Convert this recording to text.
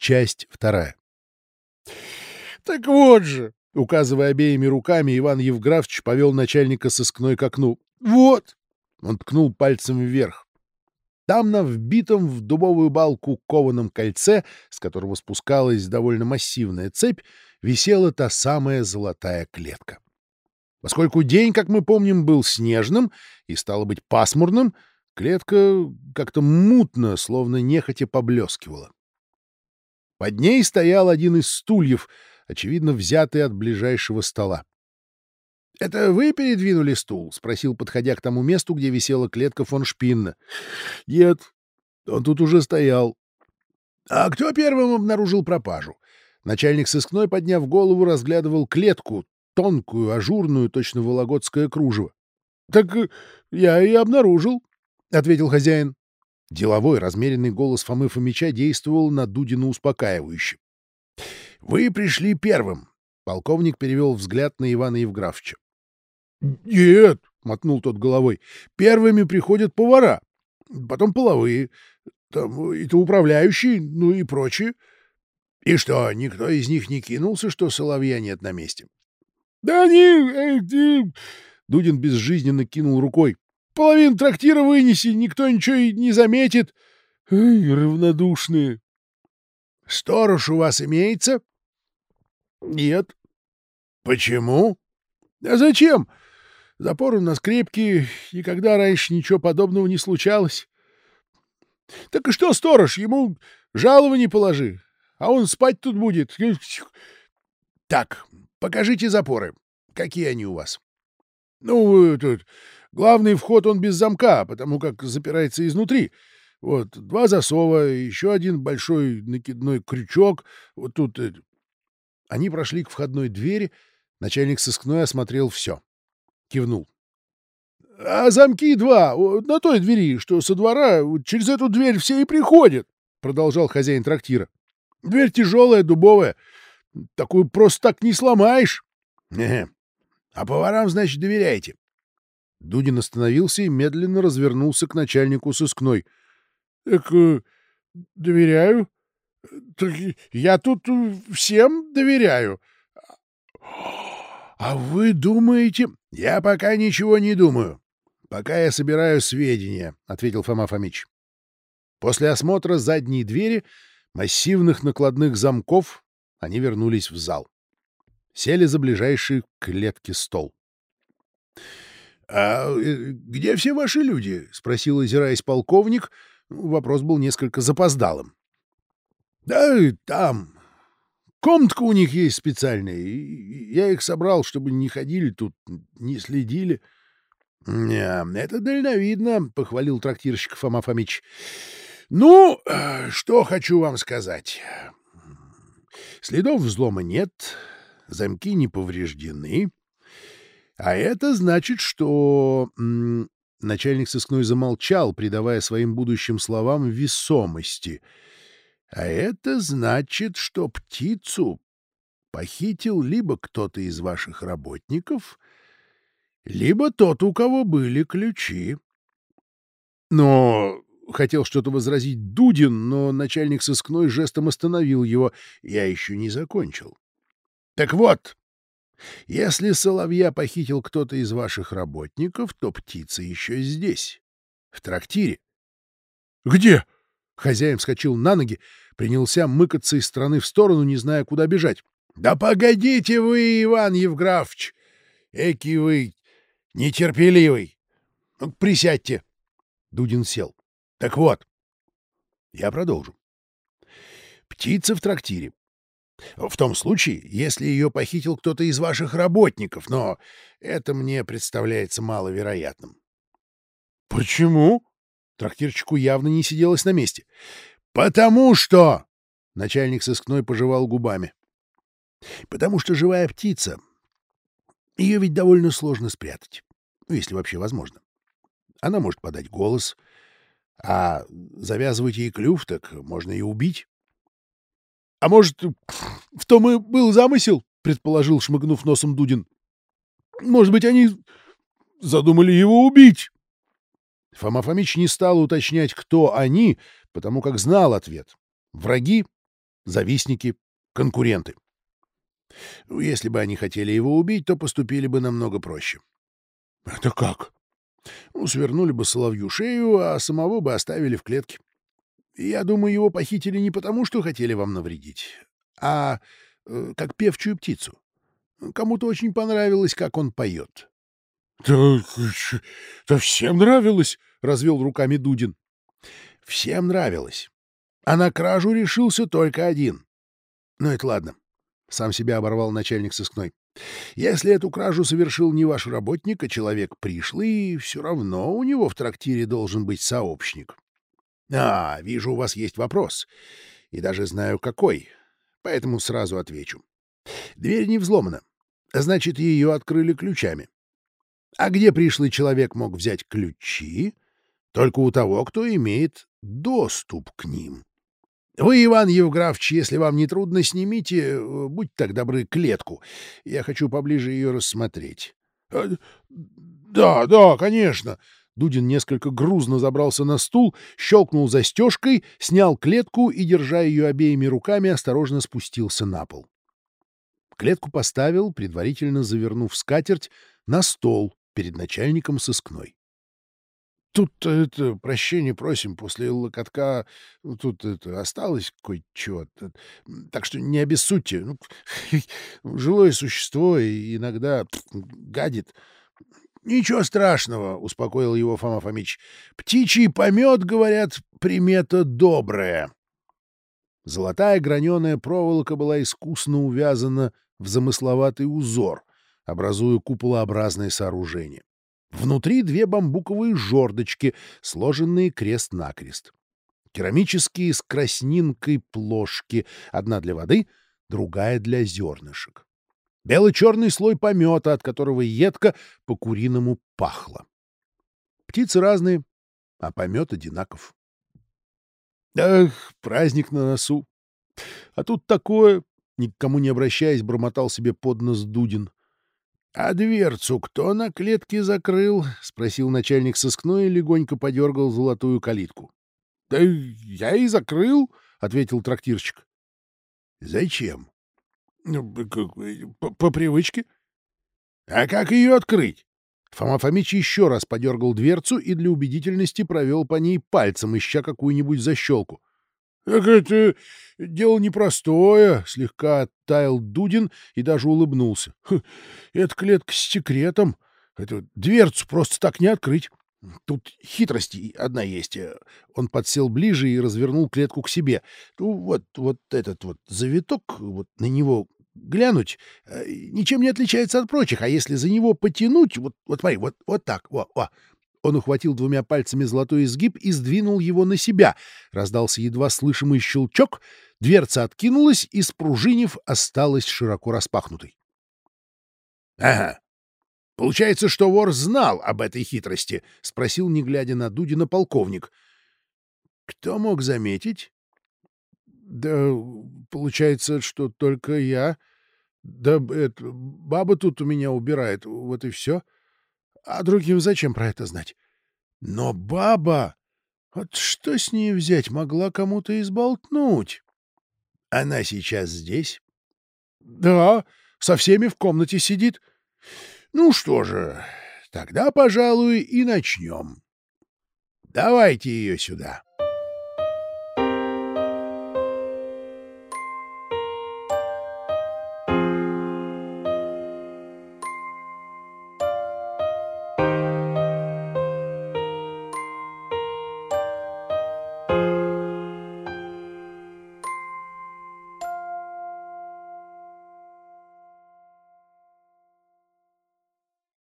Часть вторая. Так вот же, указывая обеими руками, Иван Евграфович повел начальника сыскной к окну. Вот! Он ткнул пальцем вверх. Там, на вбитом в дубовую балку кованом кольце, с которого спускалась довольно массивная цепь, висела та самая золотая клетка. Поскольку день, как мы помним, был снежным и, стало быть, пасмурным, клетка как-то мутно, словно нехотя поблескивала. Под ней стоял один из стульев, очевидно, взятый от ближайшего стола. — Это вы передвинули стул? — спросил, подходя к тому месту, где висела клетка фон Шпинна. — Нет, он тут уже стоял. — А кто первым обнаружил пропажу? Начальник сыскной, подняв голову, разглядывал клетку, тонкую, ажурную, точно вологодское кружево. — Так я и обнаружил, — ответил хозяин. Деловой, размеренный голос Фомы Фомича действовал на Дудина успокаивающе. — Вы пришли первым. Полковник перевел взгляд на Ивана Евграфовича. — Нет, — мотнул тот головой, — первыми приходят повара, потом половые, там, это управляющие, ну и прочие. И что, никто из них не кинулся, что соловья нет на месте? — Да они... Дудин безжизненно кинул рукой. Половину трактира вынеси, никто ничего и не заметит. Эй, равнодушные. — Сторож у вас имеется? — Нет. — Почему? — А зачем? Запор у нас крепкий, никогда раньше ничего подобного не случалось. — Так и что, сторож, ему жалование положи, а он спать тут будет. — Так, покажите запоры. Какие они у вас? — Ну, тут Главный вход он без замка, потому как запирается изнутри. Вот два засова, еще один большой накидной крючок. Вот тут... Э, Они прошли к входной двери. Начальник сыскной осмотрел все. Кивнул. — А замки два, на той двери, что со двора, через эту дверь все и приходят, — продолжал хозяин трактира. — Дверь тяжелая, дубовая. Такую просто так не сломаешь. — А поварам, значит, доверяете? Дудин остановился и медленно развернулся к начальнику сыскной. — Так э, доверяю. Так я тут всем доверяю. — А вы думаете... — Я пока ничего не думаю. Пока я собираю сведения, — ответил Фома Фомич. После осмотра задней двери, массивных накладных замков, они вернулись в зал. Сели за ближайший к клетке стол. «А э, где все ваши люди?» — спросил, озираясь полковник. Вопрос был несколько запоздалым. «Да там. Комнатка у них есть специальная. Я их собрал, чтобы не ходили тут, не следили». «Не, это дальновидно», — похвалил трактирщик Фома Фомич. «Ну, что хочу вам сказать. Следов взлома нет, замки не повреждены». А это значит, что... Начальник сыскной замолчал, придавая своим будущим словам весомости. А это значит, что птицу похитил либо кто-то из ваших работников, либо тот, у кого были ключи. Но хотел что-то возразить Дудин, но начальник сыскной жестом остановил его. Я еще не закончил. Так вот, если соловья похитил кто-то из ваших работников, то птица еще здесь, в трактире. — Где? Хозяин вскочил на ноги, принялся мыкаться из стороны в сторону, не зная, куда бежать. — Да погодите вы, Иван Евграфович! Эки вы нетерпеливый! Ну, присядьте! Дудин сел. — Так вот, я продолжу. Птица в трактире. В том случае, если ее похитил кто-то из ваших работников, но это мне представляется маловероятным. — Почему? Трактирчику явно не сиделось на месте. — Потому что... — начальник сыскной пожевал губами. — Потому что живая птица... Ее ведь довольно сложно спрятать, ну, если вообще возможно. Она может подать голос, а завязывать ей клюв так можно и убить. — А может, в том и был замысел? — предположил, шмыгнув носом Дудин. — Может быть, они задумали его убить? Фома Фомич не стал уточнять, кто они, потому как знал ответ. Враги завистники, конкуренты. Если бы они хотели его убить, то поступили бы намного проще. — Это как? Ну, свернули бы Соловью шею, а самого бы оставили в клетке. Я думаю, его похитили не потому, что хотели вам навредить, а э, как певчую птицу. Кому-то очень понравилось, как он поет. — Да, да всем нравилось, — развел руками Дудин. — Всем нравилось. А на кражу решился только один. Ну, это ладно. Сам себя оборвал начальник сыскной. Если эту кражу совершил не ваш работник, а человек пришлый, все равно у него в трактире должен быть сообщник. А, вижу, у вас есть вопрос. И даже знаю, какой. Поэтому сразу отвечу. Дверь не взломана. Значит, ее открыли ключами. А где пришлый человек мог взять ключи? Только у того, кто имеет доступ к ним. Вы, Иван Евграфович, если вам не трудно, снимите, э, будьте так добры, клетку. Я хочу поближе ее рассмотреть. Э, — Да, да, конечно. Дудин несколько грузно забрался на стул, щелкнул застежкой, снял клетку и, держа ее обеими руками, осторожно спустился на пол. Клетку поставил, предварительно завернув скатерть, на стол перед начальником сыскной. Тут это прощение просим после локотка. Ну, тут это осталось кое-чего. Так что не обессудьте. Ну, живое существо иногда гадит. — Ничего страшного, — успокоил его Фома Фомич. — Птичий помет, говорят, примета добрая. Золотая граненая проволока была искусно увязана в замысловатый узор, образуя куполообразное сооружение. Внутри две бамбуковые жердочки, сложенные крест-накрест. Керамические с краснинкой плошки, одна для воды, другая для зернышек. Бело-черный слой помета, от которого едко по-куриному пахло. Птицы разные, а помет одинаков. Эх, праздник на носу. А тут такое, никому не обращаясь, бормотал себе под нос Дудин. — А дверцу кто на клетке закрыл? — спросил начальник сыскной и легонько подергал золотую калитку. — Да я и закрыл, — ответил трактирщик. — Зачем? Ну, — По, привычке. — А как ее открыть? Фома Фомич еще раз подергал дверцу и для убедительности провел по ней пальцем, ища какую-нибудь защелку. — Так это дело непростое, — слегка оттаял Дудин и даже улыбнулся. — Это клетка с секретом. Эту дверцу просто так не открыть. Тут хитрость одна есть. Он подсел ближе и развернул клетку к себе. Ну, вот, вот этот вот завиток, вот на него глянуть, э, ничем не отличается от прочих, а если за него потянуть, вот, вот смотри, вот, вот так, во, во, он ухватил двумя пальцами золотой изгиб и сдвинул его на себя. Раздался едва слышимый щелчок, дверца откинулась и, спружинив, осталась широко распахнутой. — Ага. Получается, что вор знал об этой хитрости? — спросил, не глядя на Дудина, полковник. — Кто мог заметить? — Да, получается, что только я. Да это, баба тут у меня убирает, вот и все. — а другим зачем про это знать? Но баба... Вот что с ней взять могла кому-то изболтнуть? Она сейчас здесь? Да, со всеми в комнате сидит. Ну что же, тогда, пожалуй, и начнем. Давайте ее сюда.